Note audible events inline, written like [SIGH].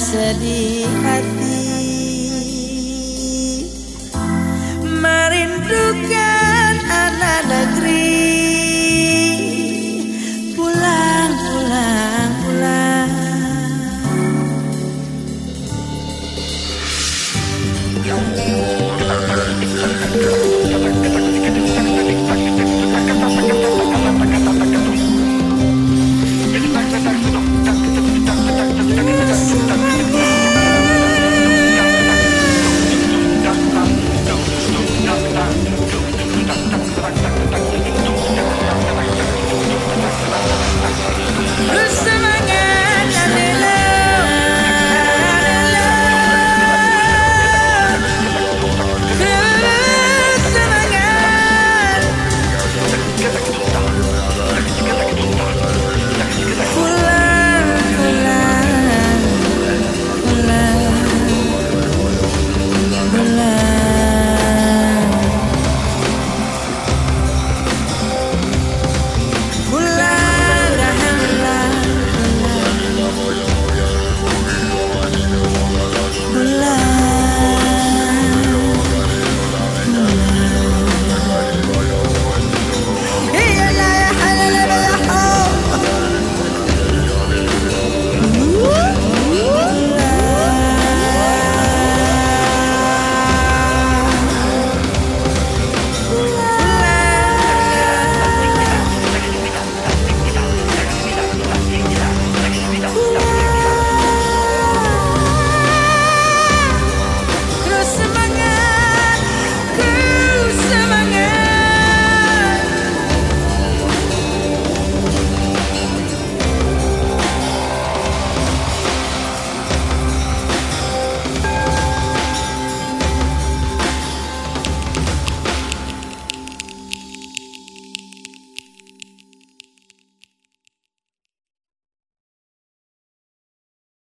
sedih hati. Merindukan anak negeri. Pulang, pulang, pulang. [LAUGHS]